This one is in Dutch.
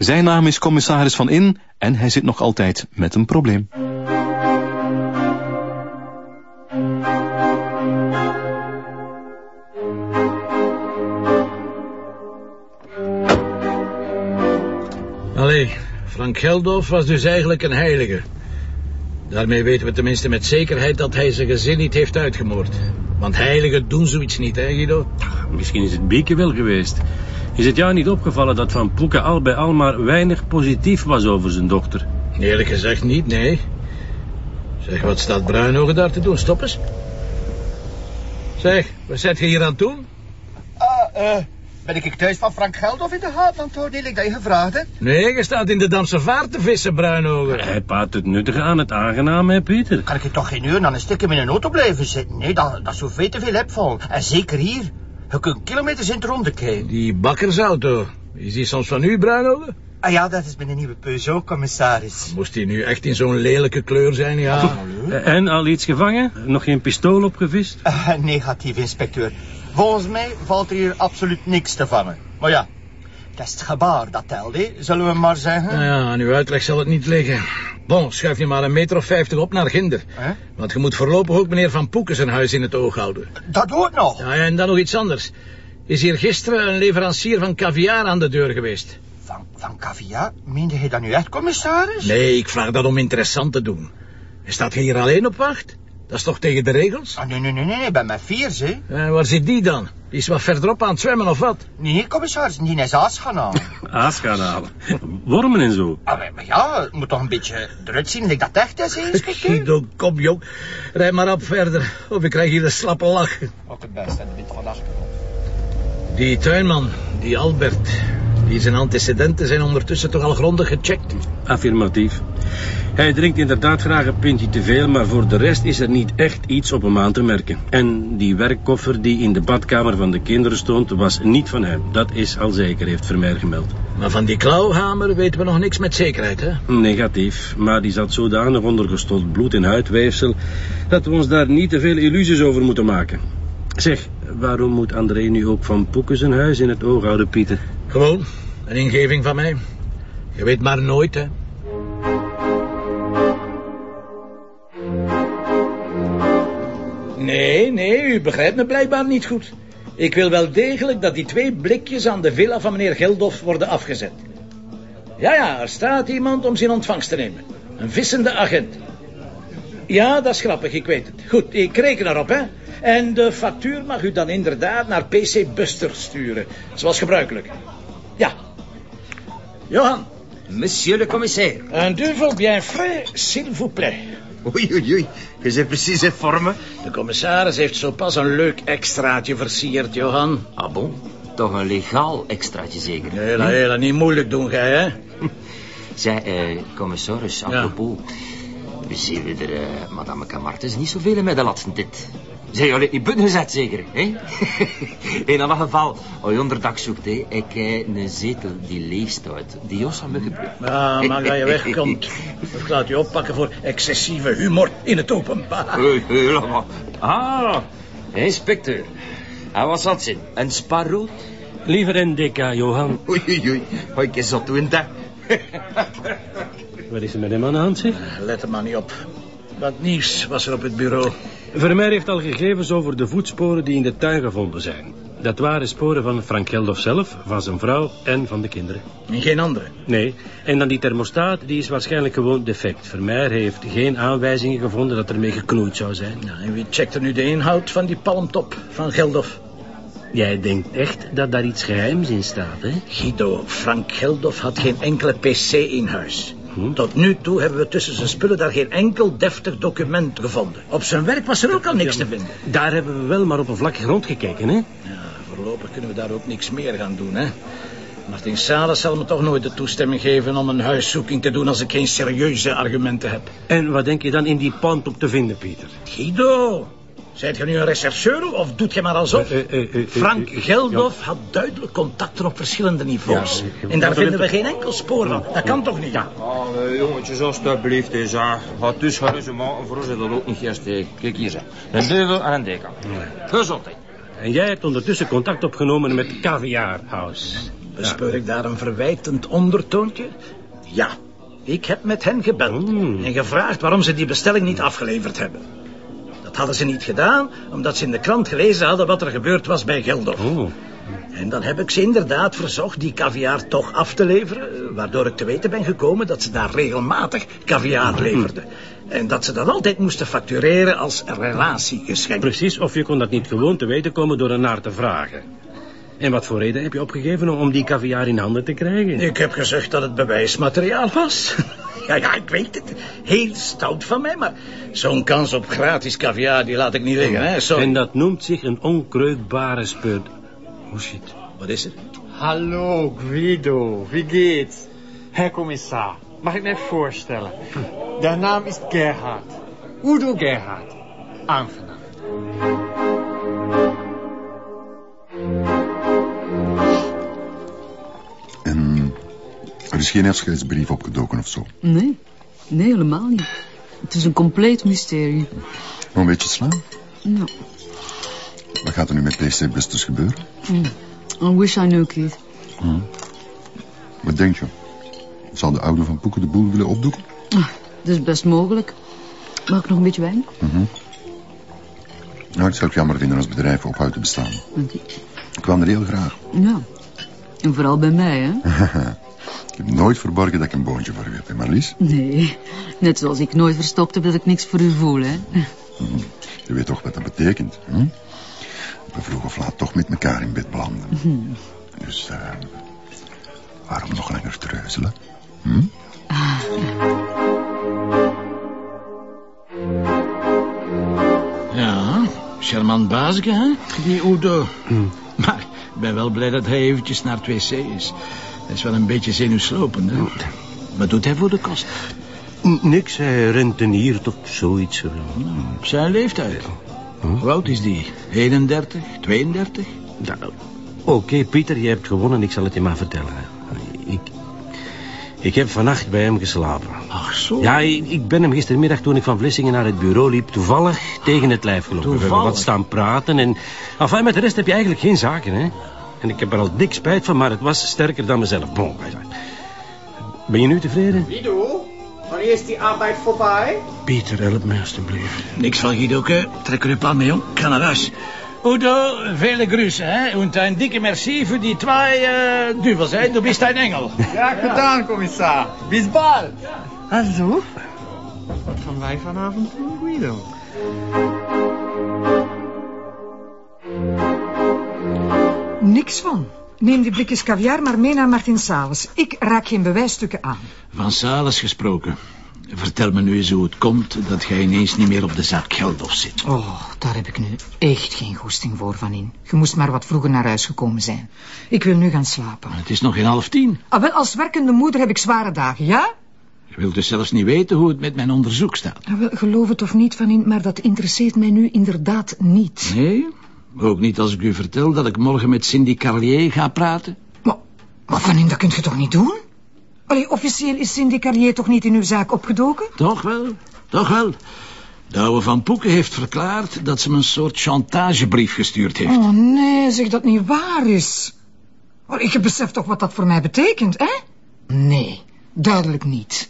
Zijn naam is commissaris Van In en hij zit nog altijd met een probleem. Allee, Frank Geldof was dus eigenlijk een heilige. Daarmee weten we tenminste met zekerheid dat hij zijn gezin niet heeft uitgemoord. Want heiligen doen zoiets niet, hè Guido? Misschien is het Bieke wel geweest. Is het jou niet opgevallen dat Van Poeken al bij al maar weinig positief was over zijn dochter? Eerlijk gezegd niet, nee. Zeg, wat staat Bruinogen daar te doen? Stop eens. Zeg, wat zet je hier aan doen? Ah, eh, ben ik thuis van Frank Geldof in de haven, Antonio? Ik dat je gevraagd hebt? Nee, je staat in de Damse vaart te vissen, Bruinogen. Hij paart het nuttige aan het aangename, hè, Pieter? Kan ik je toch geen uur aan een stukje in een auto blijven zitten? Nee, dat, dat is zo veel te veel hebvol. En zeker hier. Kunt kilometers in het ronde kijken. Die bakkersauto, is die soms van u, Bruinogen? Ah ja, dat is mijn nieuwe Peugeot, commissaris. Moest die nu echt in zo'n lelijke kleur zijn, ja? En al iets gevangen? Nog geen pistool opgevist? Uh, negatief, inspecteur. Volgens mij valt er hier absoluut niks te vangen. Maar ja, dat is het gebaar dat telt, hè? zullen we maar zeggen. Ja, aan uw uitleg zal het niet liggen. Bon, schuif je maar een meter of vijftig op naar Ginder. Want je moet voorlopig ook meneer Van Poeken zijn huis in het oog houden. Dat doet nog. Ja, en dan nog iets anders. Is hier gisteren een leverancier van caviar aan de deur geweest? Van, van caviar? Meende hij dat nu echt, commissaris? Nee, ik vraag dat om interessant te doen. Staat je hier alleen op wacht? Dat is toch tegen de regels? Ah, nee, nee, nee, nee, bij mijn vier, hè. En waar zit die dan? Die is wat verderop aan het zwemmen of wat? Nee, commissaris, die is aas gaan halen. Aas gaan halen. Wormen en zo. Ah, maar ja, het moet toch een beetje eruit zien dat dat echt is, hè? Guido, kom jong. Rijd maar op verder, of ik krijg hier een slappe lach. Ook het beste, en de van achtergrond. Die tuinman, die Albert, die zijn antecedenten zijn ondertussen toch al grondig gecheckt. Affirmatief. Hij drinkt inderdaad graag een pintje te veel, maar voor de rest is er niet echt iets op hem aan te merken. En die werkkoffer die in de badkamer van de kinderen stond, was niet van hem. Dat is al zeker, heeft Vermeer gemeld. Maar van die klauwhamer weten we nog niks met zekerheid, hè? Negatief, maar die zat zodanig onder gestold bloed en huidweefsel... dat we ons daar niet te veel illusies over moeten maken. Zeg, waarom moet André nu ook van Poeken zijn huis in het oog houden, Pieter? Gewoon, een ingeving van mij. Je weet maar nooit, hè? Nee, nee, u begrijpt me blijkbaar niet goed. Ik wil wel degelijk dat die twee blikjes aan de villa van meneer Geldof worden afgezet. Ja, ja, er staat iemand om ze in ontvangst te nemen. Een vissende agent. Ja, dat is grappig, ik weet het. Goed, ik reken erop, hè. En de factuur mag u dan inderdaad naar PC Buster sturen. Zoals gebruikelijk. Ja. Johan. Monsieur le commissaire. Un duvel bien frais, s'il vous plaît. Oei, oei, oei. Je zit precies in vormen. De commissaris heeft zo pas een leuk extraatje versierd, Johan. Ah bon? Toch een legaal extraatje zeker? Hela, hela, niet moeilijk doen, gij, hè? Zij, eh, commissaris, apropos. We zien we er, eh, madame Camartes, niet zoveel met de laatste dit. Zij jullie niet buiten gezet, zeker, hè? in alle geval, als je onderdak zoekt, hè, ik heb een zetel die leeg staat. Die Jos aan me gebruikt. Ja, maar ga je wegkomt. Of laat je oppakken voor excessieve humor in het openbaar. Maar. Ah, inspecteur. En wat zat zin? Een spaarrood? Liever een deka, Johan. Oei, oei, oei. Hoi, ik zat doen dat. Wat is er met hem aan de hand, zeg? Let er maar niet op. Wat nieuws was er op het bureau. Vermeer heeft al gegevens over de voetsporen die in de tuin gevonden zijn. Dat waren sporen van Frank Geldof zelf, van zijn vrouw en van de kinderen. En geen andere. Nee, en dan die thermostaat, die is waarschijnlijk gewoon defect. Vermeer heeft geen aanwijzingen gevonden dat ermee geknoeid zou zijn. Ja, en wie checkt er nu de inhoud van die palmtop van Geldof? Jij denkt echt dat daar iets geheims in staat, hè? Guido, Frank Geldof had geen enkele pc in huis. Tot nu toe hebben we tussen zijn spullen daar geen enkel deftig document gevonden. Op zijn werk was er ook al niks te vinden. Daar hebben we wel maar op een vlakke grond gekeken, hè? Ja, voorlopig kunnen we daar ook niks meer gaan doen, hè. Martin Salas zal me toch nooit de toestemming geven om een huiszoeking te doen als ik geen serieuze argumenten heb. En wat denk je dan in die palmtop te vinden, Pieter? Guido, zijt je nu een rechercheur of doet je maar alsof? Eh, eh, eh, Frank Geldof had duidelijk contacten op verschillende niveaus. Ja, en daar vinden we geen enkel spoor van. Dat kan toch niet? Ah, eh, jongetjes, alstublieft. Ja. Gaat dus gerustement, voor ons is dat ook niet eerst. Kijk hier, zeg. Een duvel en een deka. Gezondheid. En jij hebt ondertussen contact opgenomen met Caviar House. Bespeur ik daar een verwijtend ondertoontje? Ja, ik heb met hen gebeld Hmm. en gevraagd waarom ze die bestelling niet afgeleverd hebben. Dat hadden ze niet gedaan, omdat ze in de krant gelezen hadden wat er gebeurd was bij Geldof. Oh. En dan heb ik ze inderdaad verzocht die caviar toch af te leveren, waardoor ik te weten ben gekomen dat ze daar regelmatig caviar leverden. En dat ze dat altijd moesten factureren als relatiegeschenk. Precies, of je kon dat niet gewoon te weten komen door ernaar te vragen. En wat voor reden heb je opgegeven om die caviar in handen te krijgen? Ik heb gezegd dat het bewijsmateriaal was. Ja, ja, ik weet het. Heel stout van mij, maar zo'n kans op gratis caviar, die laat ik niet liggen, hè. Sorry. En dat noemt zich een onkreukbare speut. Oh shit. Wat is er? Hallo Guido, wie geht's? Herr Kommissar, mag ik mij voorstellen? Der naam is Gerhard. Udo Gerhard. Aangenaam. Er is geen afscheidsbrief opgedoken of zo. Nee, nee, helemaal niet. Het is een compleet mysterie. Nog een beetje slaan. Nou, Wat gaat er nu met PC Busters gebeuren? I wish I knew, Keith. Wat denk je? Zal de oude van Poeken de boel willen opdoeken? Dat is best mogelijk. Mag ik nog een beetje wijn? Nou, ik zou het jammer vinden als bedrijf ophoudt te bestaan. Dank u. Ik kwam er heel graag. Ja. En vooral bij mij, hè? Ik heb nooit verborgen dat ik een boontje voor u heb, hè, Marlies? Nee. Net zoals ik nooit verstopt heb dat ik niks voor u voel, hè? Je weet toch wat dat betekent, hè? Dat we vroeg of laat toch met elkaar in bed belanden. Dus, eh, waarom nog langer treuzelen? Hm? Ja, charmant bazige, hè? Die Udo. Maar ik ben wel blij dat hij eventjes naar het wc is. Hij is wel een beetje zenuwslopend, hè? Wat doet hij voor de kost? N- Niks, hij renteniert of zoiets. Op zijn leeftijd. Hoe oud is die? 31, 32? Ja, Oké, Pieter, je hebt gewonnen. Ik zal het je maar vertellen. Ik, ik heb vannacht bij hem geslapen. Ach zo. Ja, ik, ik ben hem gistermiddag toen ik van Vlissingen naar het bureau liep... toevallig tegen het lijf gelopen. We hebben Toevallig? wat staan praten en... Enfin, met de rest heb je eigenlijk geen zaken, hè. En ik heb er al dik spijt van, maar het was sterker dan mezelf. Bon, ben je nu tevreden? Guido, wanneer is die arbeid voorbij? Pieter, help me alstublieft. Niks van Guidoke. Trek er uw plan mee, jong. Ik ga naar huis. Udo, vele groeten, hè. En een dikke merci voor die twee uh, duvels, hè. Du bist een engel. Ja, gedaan, Kommissar. Bis bald. Also? Wat gaan wij vanavond doen, Guido? Niks van. Neem die blikjes caviar maar mee naar Martin Sales. Ik raak geen bewijsstukken aan. Van Sales gesproken. Vertel me nu eens hoe het komt dat jij ineens niet meer op de zaak Geldof zit. Oh, daar heb ik nu echt geen goesting voor van in. Je moest maar wat vroeger naar huis gekomen zijn. Ik wil nu gaan slapen. Het is nog geen half tien. Ah, wel, als werkende moeder heb ik zware dagen, ja? Je wilt dus zelfs niet weten hoe het met mijn onderzoek staat. Ah, wel, geloof het of niet van in, maar dat interesseert mij nu inderdaad niet. Nee? Ook niet als ik u vertel dat ik morgen met Cindy Carlier ga praten? Maar, maar van in, dat kunt je toch niet doen? Allee, officieel is Cindy Carrier toch niet in uw zaak opgedoken? Toch wel, toch wel. De oude Van Poeken heeft verklaard dat ze me een soort chantagebrief gestuurd heeft. Oh nee, zeg dat niet waar is. Allee, je beseft toch wat dat voor mij betekent, hè? Nee, duidelijk niet.